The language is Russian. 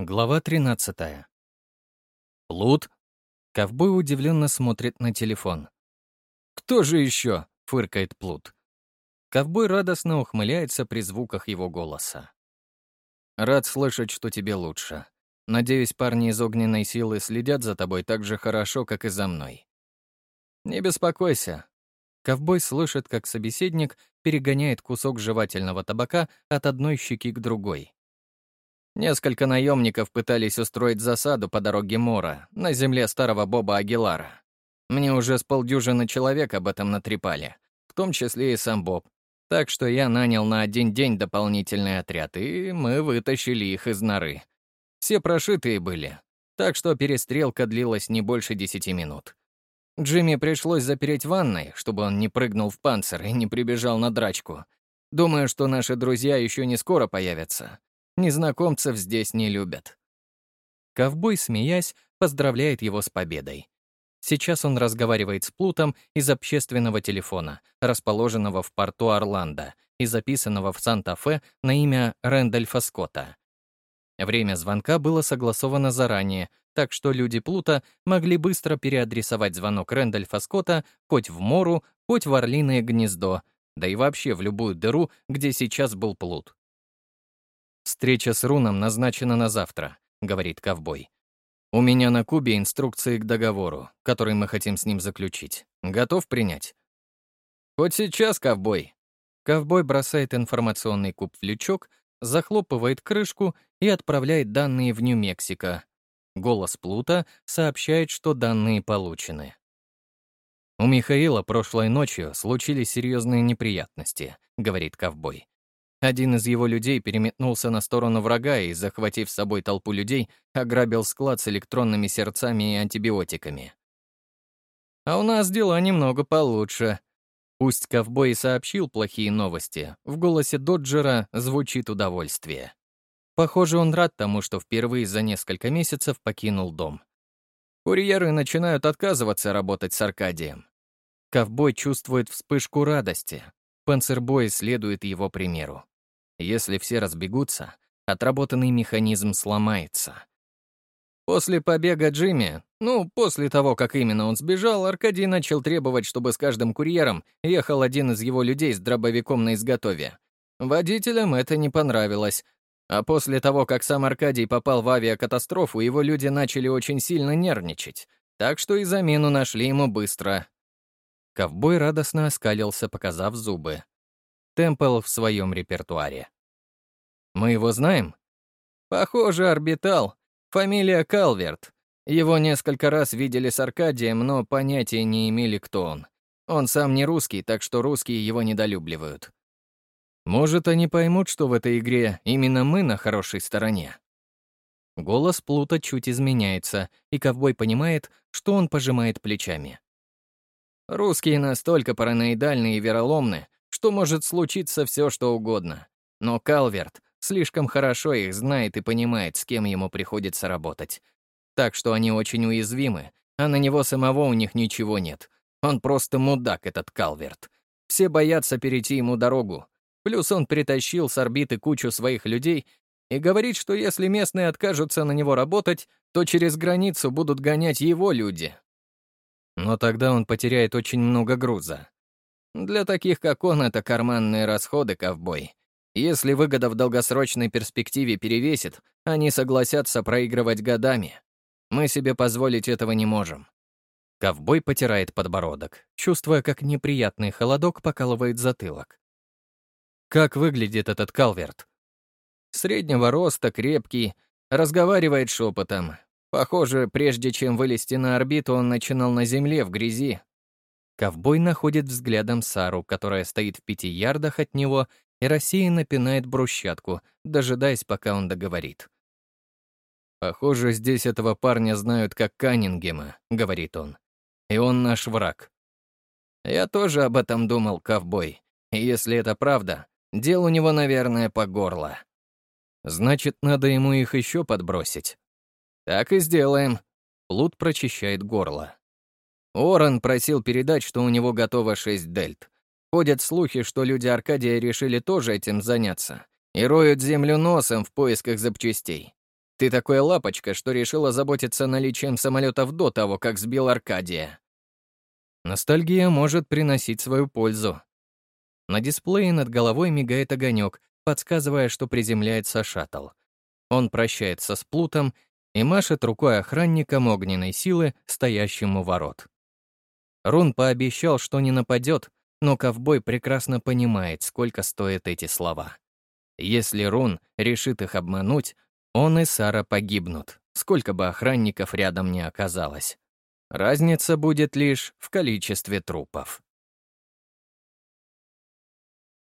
Глава 13. Плут? Ковбой удивленно смотрит на телефон. «Кто же еще?» — фыркает Плут. Ковбой радостно ухмыляется при звуках его голоса. «Рад слышать, что тебе лучше. Надеюсь, парни из огненной силы следят за тобой так же хорошо, как и за мной. Не беспокойся». Ковбой слышит, как собеседник перегоняет кусок жевательного табака от одной щеки к другой. Несколько наемников пытались устроить засаду по дороге Мора, на земле старого Боба Агилара. Мне уже с полдюжины человек об этом натрепали, в том числе и сам Боб. Так что я нанял на один день дополнительный отряд, и мы вытащили их из норы. Все прошитые были, так что перестрелка длилась не больше десяти минут. Джимми пришлось запереть ванной, чтобы он не прыгнул в панцирь и не прибежал на драчку. Думаю, что наши друзья еще не скоро появятся. Незнакомцев здесь не любят. Ковбой, смеясь, поздравляет его с победой. Сейчас он разговаривает с Плутом из общественного телефона, расположенного в порту Орландо и записанного в Санта-Фе на имя Рэндольфа Скотта. Время звонка было согласовано заранее, так что люди Плута могли быстро переадресовать звонок Рэндольфа Скотта хоть в Мору, хоть в Орлиное гнездо, да и вообще в любую дыру, где сейчас был Плут. «Встреча с Руном назначена на завтра», — говорит ковбой. «У меня на Кубе инструкции к договору, который мы хотим с ним заключить. Готов принять?» «Хоть сейчас, ковбой!» Ковбой бросает информационный куб в лючок, захлопывает крышку и отправляет данные в Нью-Мексико. Голос Плута сообщает, что данные получены. «У Михаила прошлой ночью случились серьезные неприятности», — говорит ковбой. Один из его людей переметнулся на сторону врага и, захватив с собой толпу людей, ограбил склад с электронными сердцами и антибиотиками. А у нас дела немного получше. Пусть ковбой сообщил плохие новости, в голосе Доджера звучит удовольствие. Похоже, он рад тому, что впервые за несколько месяцев покинул дом. Курьеры начинают отказываться работать с Аркадием. Ковбой чувствует вспышку радости. Панцербой следует его примеру. Если все разбегутся, отработанный механизм сломается. После побега Джимми, ну, после того, как именно он сбежал, Аркадий начал требовать, чтобы с каждым курьером ехал один из его людей с дробовиком на изготове. Водителям это не понравилось. А после того, как сам Аркадий попал в авиакатастрофу, его люди начали очень сильно нервничать. Так что и замену нашли ему быстро. Ковбой радостно оскалился, показав зубы. Темпл в своем репертуаре. «Мы его знаем?» «Похоже, орбитал. Фамилия Калверт. Его несколько раз видели с Аркадием, но понятия не имели, кто он. Он сам не русский, так что русские его недолюбливают. Может, они поймут, что в этой игре именно мы на хорошей стороне?» Голос Плута чуть изменяется, и ковбой понимает, что он пожимает плечами. «Русские настолько параноидальны и вероломны, что может случиться все, что угодно. Но Калверт слишком хорошо их знает и понимает, с кем ему приходится работать. Так что они очень уязвимы, а на него самого у них ничего нет. Он просто мудак, этот Калверт. Все боятся перейти ему дорогу. Плюс он притащил с орбиты кучу своих людей и говорит, что если местные откажутся на него работать, то через границу будут гонять его люди. Но тогда он потеряет очень много груза. Для таких, как он, это карманные расходы, ковбой. Если выгода в долгосрочной перспективе перевесит, они согласятся проигрывать годами. Мы себе позволить этого не можем. Ковбой потирает подбородок, чувствуя, как неприятный холодок покалывает затылок. Как выглядит этот калверт? Среднего роста, крепкий, разговаривает шепотом. Похоже, прежде чем вылезти на орбиту, он начинал на земле, в грязи, Ковбой находит взглядом Сару, которая стоит в пяти ярдах от него и рассеянно пинает брусчатку, дожидаясь, пока он договорит. «Похоже, здесь этого парня знают как Каннингема», — говорит он. «И он наш враг». «Я тоже об этом думал, ковбой. И если это правда, дел у него, наверное, по горло. Значит, надо ему их еще подбросить». «Так и сделаем». Плут прочищает горло. Оран просил передать, что у него готово шесть дельт. Ходят слухи, что люди Аркадия решили тоже этим заняться и роют землю носом в поисках запчастей. Ты такой лапочка, что решил озаботиться наличием самолетов до того, как сбил Аркадия. Ностальгия может приносить свою пользу. На дисплее над головой мигает огонек, подсказывая, что приземляется шаттл. Он прощается с Плутом и машет рукой охранникам огненной силы, стоящему ворот. Рун пообещал, что не нападет, но ковбой прекрасно понимает, сколько стоят эти слова. Если Рун решит их обмануть, он и Сара погибнут, сколько бы охранников рядом не оказалось. Разница будет лишь в количестве трупов.